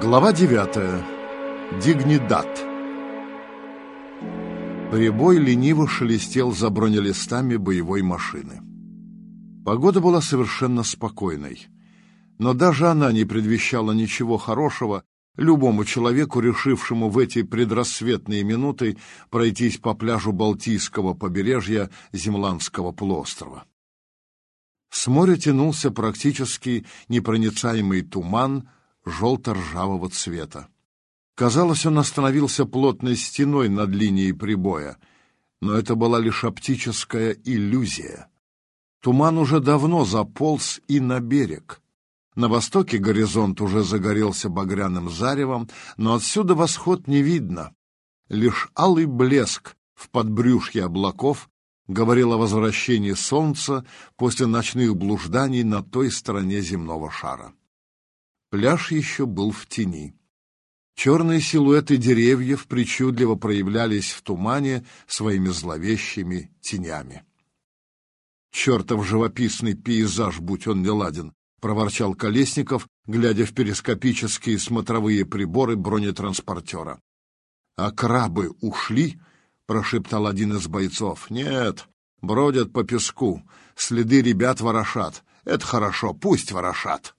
Глава 9. Дигнидат. Прибой лениво шелестел за бронелистами боевой машины. Погода была совершенно спокойной, но даже она не предвещала ничего хорошего любому человеку, решившему в эти предрассветные минуты пройтись по пляжу Балтийского побережья Земландского полуострова. С моря тянулся практически непроницаемый туман желто-ржавого цвета. Казалось, он остановился плотной стеной над линией прибоя, но это была лишь оптическая иллюзия. Туман уже давно заполз и на берег. На востоке горизонт уже загорелся багряным заревом, но отсюда восход не видно. Лишь алый блеск в подбрюшье облаков говорил о возвращении солнца после ночных блужданий на той стороне земного шара. Пляж еще был в тени. Черные силуэты деревьев причудливо проявлялись в тумане своими зловещими тенями. «Чертов живописный пейзаж, будь он неладен!» проворчал Колесников, глядя в перископические смотровые приборы бронетранспортера. «А крабы ушли?» — прошептал один из бойцов. «Нет, бродят по песку, следы ребят ворошат. Это хорошо, пусть ворошат».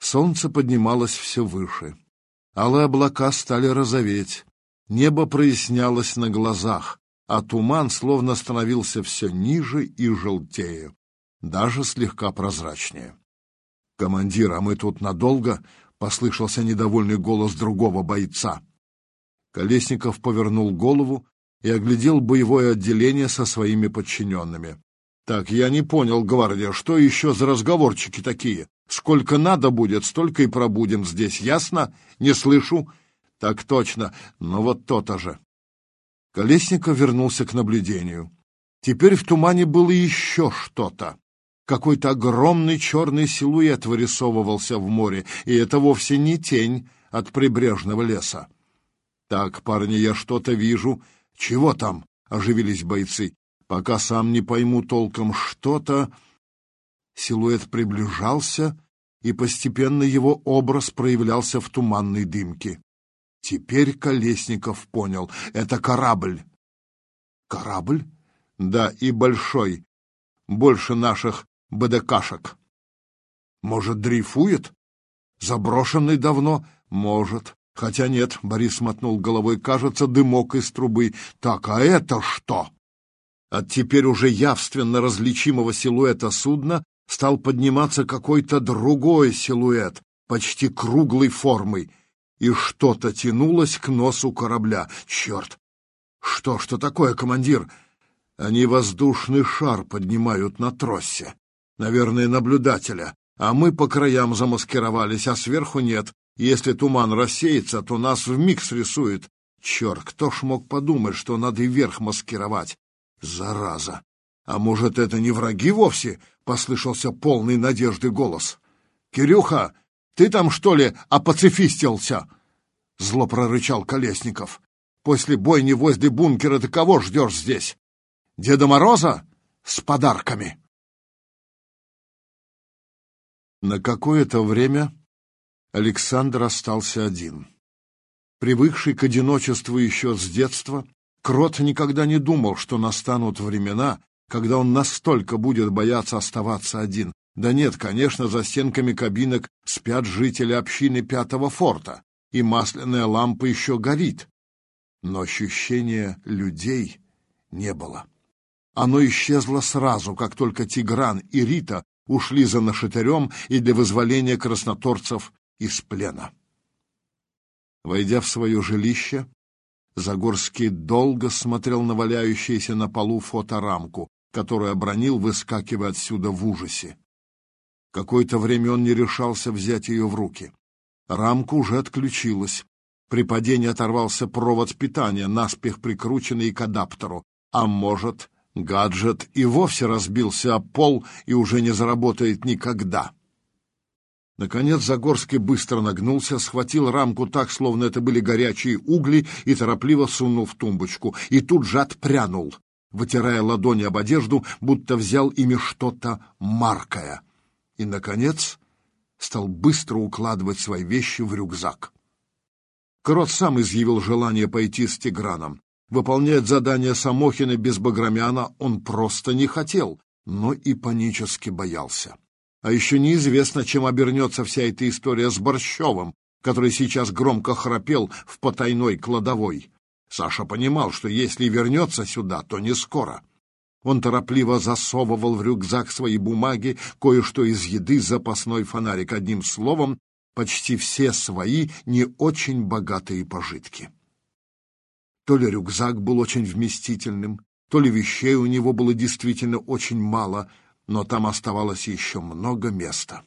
Солнце поднималось все выше. Алые облака стали розоветь. Небо прояснялось на глазах, а туман словно становился все ниже и желтее, даже слегка прозрачнее. «Командир, а мы тут надолго?» — послышался недовольный голос другого бойца. Колесников повернул голову и оглядел боевое отделение со своими подчиненными. «Так, я не понял, гвардия, что еще за разговорчики такие? Сколько надо будет, столько и пробудем здесь, ясно? Не слышу?» «Так точно, но вот то-то же». Колесников вернулся к наблюдению. Теперь в тумане было еще что-то. Какой-то огромный черный силуэт вырисовывался в море, и это вовсе не тень от прибрежного леса. «Так, парни, я что-то вижу. Чего там?» — оживились бойцы. «Пока сам не пойму толком что-то...» Силуэт приближался, и постепенно его образ проявлялся в туманной дымке. Теперь Колесников понял — это корабль. «Корабль?» «Да, и большой. Больше наших БДКшек. Может, дрейфует? Заброшенный давно? Может. Хотя нет, Борис мотнул головой, кажется, дымок из трубы. Так, а это что? От теперь уже явственно различимого силуэта судна стал подниматься какой-то другой силуэт, почти круглой формы, и что-то тянулось к носу корабля. Черт! Что, что такое, командир? Они воздушный шар поднимают на тросе наверное, наблюдателя, а мы по краям замаскировались, а сверху нет. Если туман рассеется, то нас вмиг срисует. Черт, кто ж мог подумать, что надо и верх маскировать? Зараза! А может, это не враги вовсе? — послышался полный надежды голос. — Кирюха, ты там, что ли, опацифистился? — зло прорычал Колесников. — После бойни возле бункера ты кого ждешь здесь? Деда Мороза? С подарками. На какое-то время Александр остался один. Привыкший к одиночеству еще с детства, Крот никогда не думал, что настанут времена, когда он настолько будет бояться оставаться один. Да нет, конечно, за стенками кабинок спят жители общины пятого форта, и масляная лампа еще горит. Но ощущения людей не было. Оно исчезло сразу, как только Тигран и Рита ушли за нашатырем и для вызволения красноторцев из плена. Войдя в свое жилище, Загорский долго смотрел на валяющуюся на полу фоторамку, которую обронил, выскакивая отсюда в ужасе. Какое-то время он не решался взять ее в руки. Рамка уже отключилась. При падении оторвался провод питания, наспех прикрученный к адаптеру. А может, Гаджет и вовсе разбился о пол и уже не заработает никогда. Наконец Загорский быстро нагнулся, схватил рамку так, словно это были горячие угли, и торопливо сунул в тумбочку. И тут же отпрянул, вытирая ладони об одежду, будто взял ими что-то маркое. И, наконец, стал быстро укладывать свои вещи в рюкзак. Крот сам изъявил желание пойти с Тиграном. Выполнять задание Самохина без Баграмяна он просто не хотел, но и панически боялся. А еще неизвестно, чем обернется вся эта история с Борщевым, который сейчас громко храпел в потайной кладовой. Саша понимал, что если вернется сюда, то не скоро. Он торопливо засовывал в рюкзак свои бумаги, кое-что из еды, запасной фонарик. Одним словом, почти все свои не очень богатые пожитки. То ли рюкзак был очень вместительным, то ли вещей у него было действительно очень мало, но там оставалось еще много места.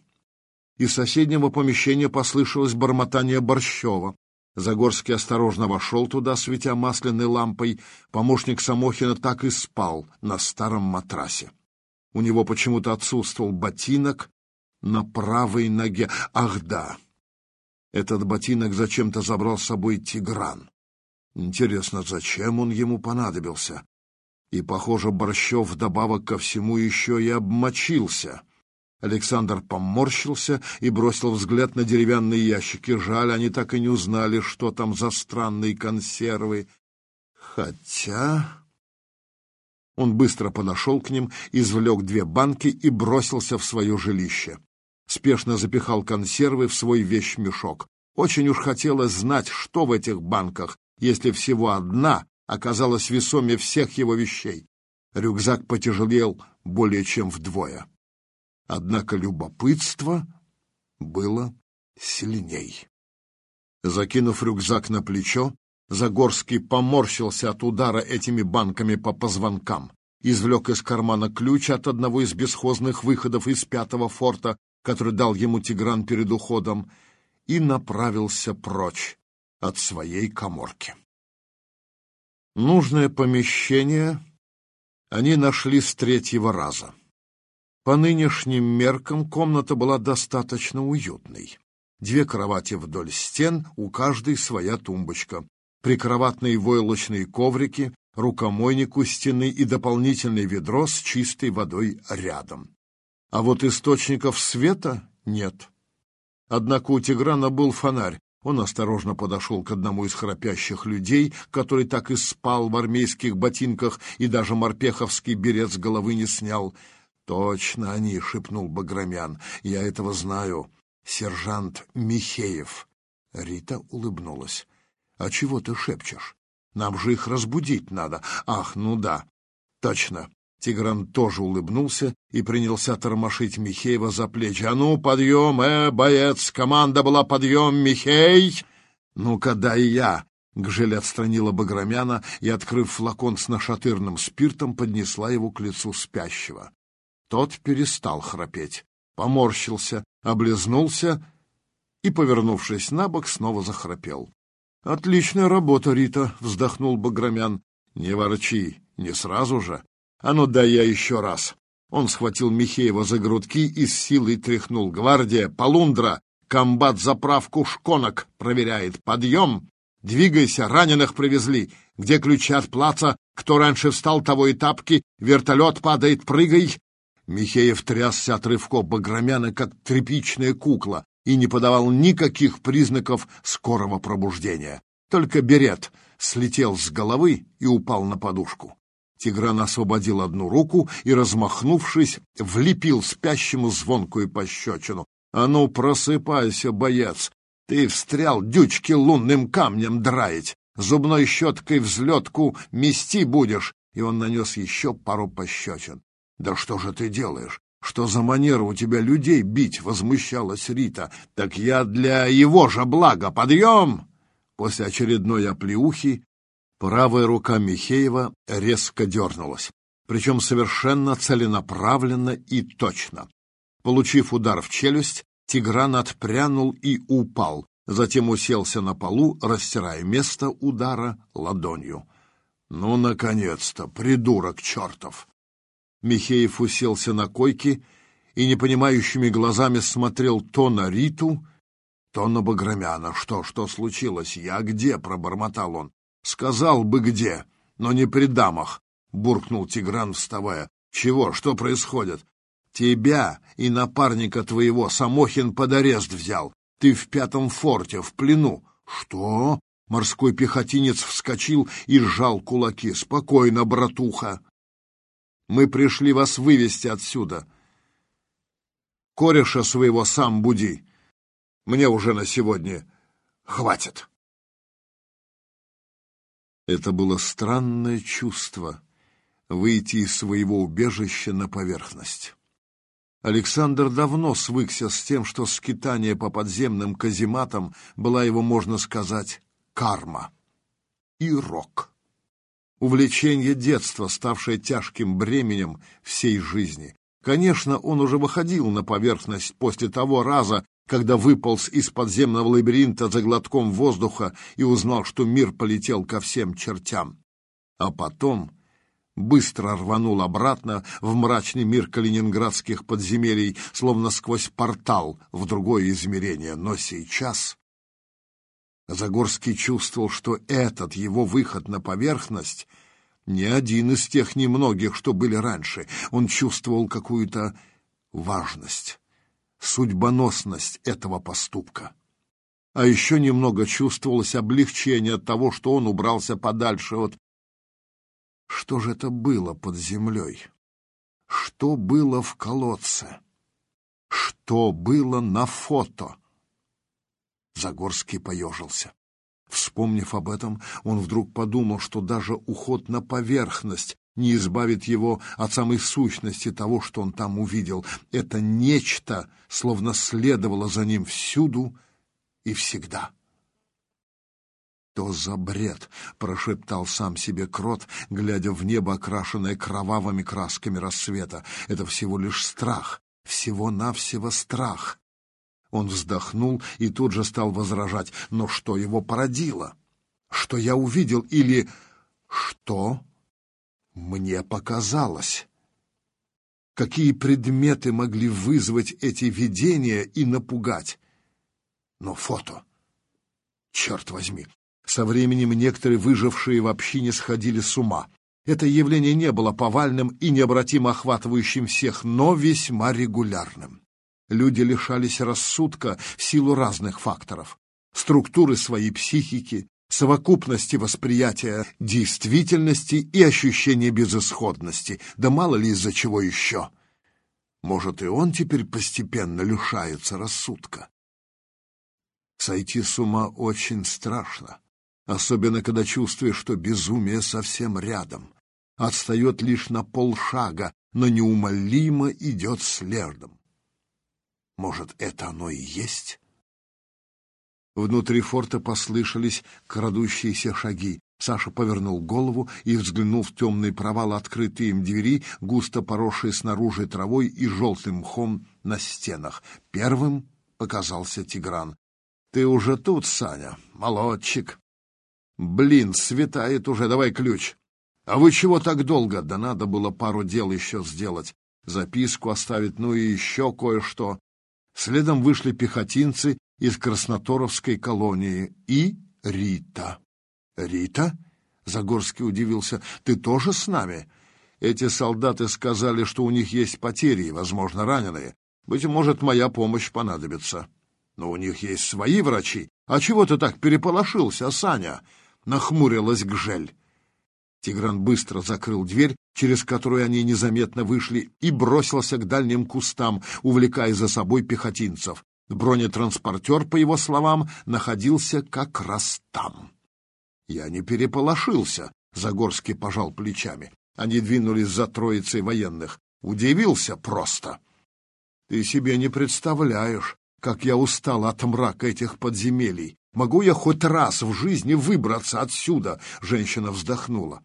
Из соседнего помещения послышалось бормотание Борщева. Загорский осторожно вошел туда, светя масляной лампой. Помощник Самохина так и спал на старом матрасе. У него почему-то отсутствовал ботинок на правой ноге. Ах да! Этот ботинок зачем-то забрал с собой Тигран. Интересно, зачем он ему понадобился? И, похоже, Борщев вдобавок ко всему еще и обмочился — Александр поморщился и бросил взгляд на деревянные ящики. Жаль, они так и не узнали, что там за странные консервы. Хотя... Он быстро подошел к ним, извлек две банки и бросился в свое жилище. Спешно запихал консервы в свой вещмешок. Очень уж хотелось знать, что в этих банках, если всего одна оказалась весомее всех его вещей. Рюкзак потяжелел более чем вдвое. Однако любопытство было сильней. Закинув рюкзак на плечо, Загорский поморщился от удара этими банками по позвонкам, извлек из кармана ключ от одного из бесхозных выходов из пятого форта, который дал ему Тигран перед уходом, и направился прочь от своей коморки. Нужное помещение они нашли с третьего раза. По нынешним меркам комната была достаточно уютной. Две кровати вдоль стен, у каждой своя тумбочка, прикроватные войлочные коврики, рукомойник у стены и дополнительное ведро с чистой водой рядом. А вот источников света нет. Однако у Тиграна был фонарь. Он осторожно подошел к одному из храпящих людей, который так и спал в армейских ботинках и даже морпеховский берет с головы не снял — Точно они, шепнул Баграмян. Я этого знаю. Сержант Михеев. Рита улыбнулась. А чего ты шепчешь? Нам же их разбудить надо. Ах, ну да. Точно. Тигран тоже улыбнулся и принялся тормошить Михеева за плечи. «А ну, подъем, э, боец! Команда была подъем, Михей!» «Ну-ка, дай я!» Гжель отстранила Баграмяна и, открыв флакон с нашатырным спиртом, поднесла его к лицу спящего. Тот перестал храпеть, поморщился, облизнулся и, повернувшись на бок, снова захрапел. — Отличная работа, Рита, — вздохнул Баграмян. — Не ворчи, не сразу же. А ну дай я еще раз. Он схватил Михеева за грудки и с силой тряхнул. «Гвардия! Полундра! Комбат заправку шконок проверяет! Подъем! Двигайся! Раненых привезли! Где ключи от плаца? Кто раньше встал, того и тапки! Вертолет падает! Прыгай! Михеев трясся от рывков Баграмяна, как тряпичная кукла, и не подавал никаких признаков скорого пробуждения. Только берет слетел с головы и упал на подушку. Тигран освободил одну руку и, размахнувшись, влепил спящему звонкую пощечину. «А ну, просыпайся, боец! Ты встрял дючки лунным камнем драить, зубной щеткой взлетку мести будешь!» И он нанес еще пару пощечин. «Да что же ты делаешь? Что за манера у тебя людей бить?» — возмущалась Рита. «Так я для его же блага! Подъем!» После очередной оплеухи правая рука Михеева резко дернулась, причем совершенно целенаправленно и точно. Получив удар в челюсть, Тигран отпрянул и упал, затем уселся на полу, растирая место удара ладонью. «Ну, наконец-то, придурок чертов!» Михеев уселся на койке и непонимающими глазами смотрел то на Риту, то на Баграмяна. «Что, что случилось? Я где?» — пробормотал он. «Сказал бы где, но не при дамах», — буркнул Тигран, вставая. «Чего? Что происходит?» Тебя и напарника твоего Самохин под арест взял. Ты в пятом форте, в плену. Что? Морской пехотинец вскочил и сжал кулаки. Спокойно, братуха. Мы пришли вас вывести отсюда. Кореша своего сам буди. Мне уже на сегодня хватит. Это было странное чувство — выйти из своего убежища на поверхность. Александр давно свыкся с тем, что скитание по подземным казематам была его, можно сказать, карма и рок. Увлечение детства, ставшее тяжким бременем всей жизни. Конечно, он уже выходил на поверхность после того раза, когда выполз из подземного лабиринта за глотком воздуха и узнал, что мир полетел ко всем чертям. А потом быстро рванул обратно в мрачный мир калининградских подземелий, словно сквозь портал в другое измерение. Но сейчас Загорский чувствовал, что этот его выход на поверхность не один из тех немногих, что были раньше. Он чувствовал какую-то важность, судьбоносность этого поступка. А еще немного чувствовалось облегчение от того, что он убрался подальше от... Что же это было под землей? Что было в колодце? Что было на фото? Загорский поежился. Вспомнив об этом, он вдруг подумал, что даже уход на поверхность не избавит его от самой сущности того, что он там увидел. Это нечто словно следовало за ним всюду и всегда. «То за бред!» — прошептал сам себе крот, глядя в небо, окрашенное кровавыми красками рассвета. «Это всего лишь страх, всего-навсего страх. Он вздохнул и тут же стал возражать. Но что его породило? Что я увидел или что мне показалось? Какие предметы могли вызвать эти видения и напугать? Но фото... Черт возьми! Со временем некоторые выжившие вообще не сходили с ума. Это явление не было повальным и необратимо охватывающим всех, но весьма регулярным. Люди лишались рассудка в силу разных факторов. Структуры своей психики, совокупности восприятия действительности и ощущения безысходности, да мало ли из-за чего еще. Может, и он теперь постепенно лишается рассудка. Сойти с ума очень страшно, особенно когда чувствуешь, что безумие совсем рядом, отстает лишь на полшага, но неумолимо идет следом. Может, это оно и есть? Внутри форта послышались крадущиеся шаги. Саша повернул голову и взглянул в темный провал открытой им двери, густо поросшие снаружи травой и желтым мхом на стенах. Первым показался Тигран. — Ты уже тут, Саня? Молодчик. — Блин, светает уже, давай ключ. — А вы чего так долго? Да надо было пару дел еще сделать. Записку оставить, ну и еще кое-что. Следом вышли пехотинцы из Красноторовской колонии и Рита. «Рита?» — Загорский удивился. «Ты тоже с нами?» Эти солдаты сказали, что у них есть потери, возможно, раненые. Быть может, моя помощь понадобится. Но у них есть свои врачи. А чего ты так переполошился, Саня? Нахмурилась Гжель. Тигран быстро закрыл дверь, через которую они незаметно вышли, и бросился к дальним кустам, увлекая за собой пехотинцев. Бронетранспортер, по его словам, находился как раз там. «Я не переполошился», — Загорский пожал плечами. Они двинулись за троицей военных. Удивился просто. «Ты себе не представляешь, как я устал от мрака этих подземелий. Могу я хоть раз в жизни выбраться отсюда?» — женщина вздохнула.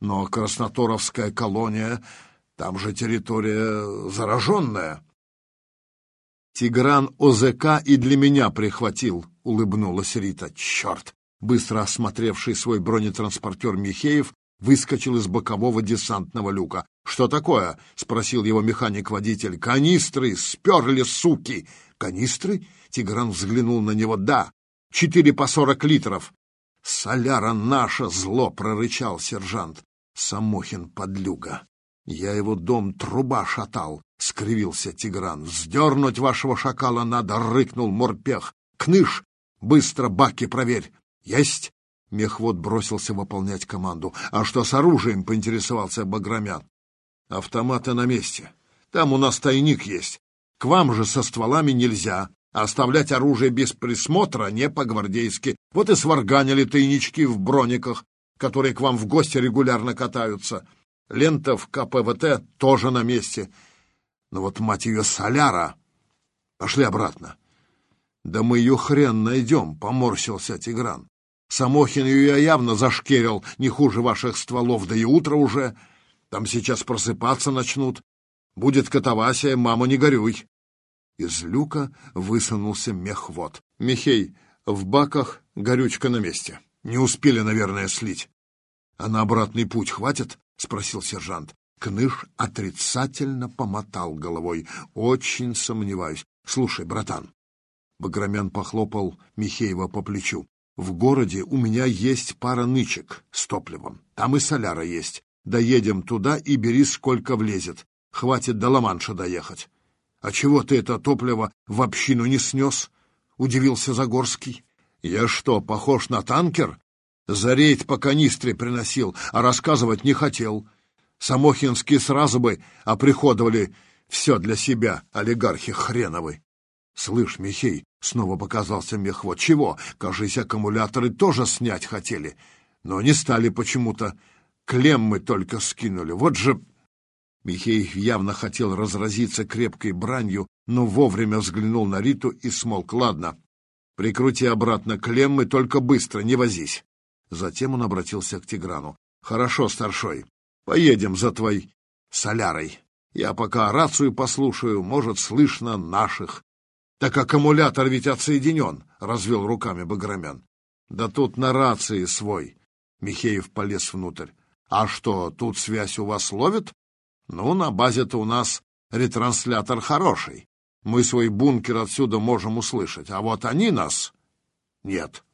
Но Красноторовская колония, там же территория зараженная. Тигран ОЗК и для меня прихватил, улыбнулась Рита. Черт! Быстро осмотревший свой бронетранспортер Михеев выскочил из бокового десантного люка. «Что такое?» — спросил его механик-водитель. «Канистры! Сперли, суки!» «Канистры?» — Тигран взглянул на него. «Да, четыре по сорок литров!» «Соляра наша!» — зло прорычал сержант. Самохин подлюга. Я его дом труба шатал, — скривился Тигран. «Вздернуть вашего шакала надо!» — рыкнул морпех. «Кныш! Быстро баки проверь!» «Есть!» — мехвод бросился выполнять команду. «А что с оружием?» — поинтересовался Баграмян. «Автоматы на месте. Там у нас тайник есть. К вам же со стволами нельзя. Оставлять оружие без присмотра не по-гвардейски. Вот и сварганили тайнички в брониках, которые к вам в гости регулярно катаются. Лента в КПВТ тоже на месте. Но вот, мать ее, соляра! Пошли обратно. Да мы ее хрен найдем, поморщился Тигран. Самохин ее явно зашкерил, не хуже ваших стволов, да и утро уже. Там сейчас просыпаться начнут. Будет катавасия, мама, не горюй. Из люка высунулся мехвод. Михей, в баках горючка на месте. Не успели, наверное, слить. А на обратный путь хватит? — спросил сержант. Кныш отрицательно помотал головой. «Очень сомневаюсь. Слушай, братан». Баграмян похлопал Михеева по плечу. «В городе у меня есть пара нычек с топливом. Там и соляра есть. Доедем туда и бери, сколько влезет. Хватит до Ла-Манша доехать». «А чего ты это топливо в общину не снес?» — удивился Загорский. «Я что, похож на танкер?» За рейд по канистре приносил, а рассказывать не хотел. Самохинские сразу бы оприходовали все для себя, олигархи хреновы. Слышь, Михей, снова показался мехвод. Чего? Кажись, аккумуляторы тоже снять хотели, но не стали почему-то. Клеммы только скинули. Вот же... Михей явно хотел разразиться крепкой бранью, но вовремя взглянул на Риту и смолк. Ладно, прикрути обратно клеммы, только быстро, не возись. Затем он обратился к Тиграну. Хорошо, старшой, Поедем за твоей солярой. Я пока рацию послушаю, может, слышно наших. Так аккумулятор ведь отсоединен, — развел руками Баграмян. Да тут на рации свой. Михеев полез внутрь. А что, тут связь у вас ловит? Ну, на базе-то у нас ретранслятор хороший. Мы свой бункер отсюда можем услышать, а вот они нас... Нет.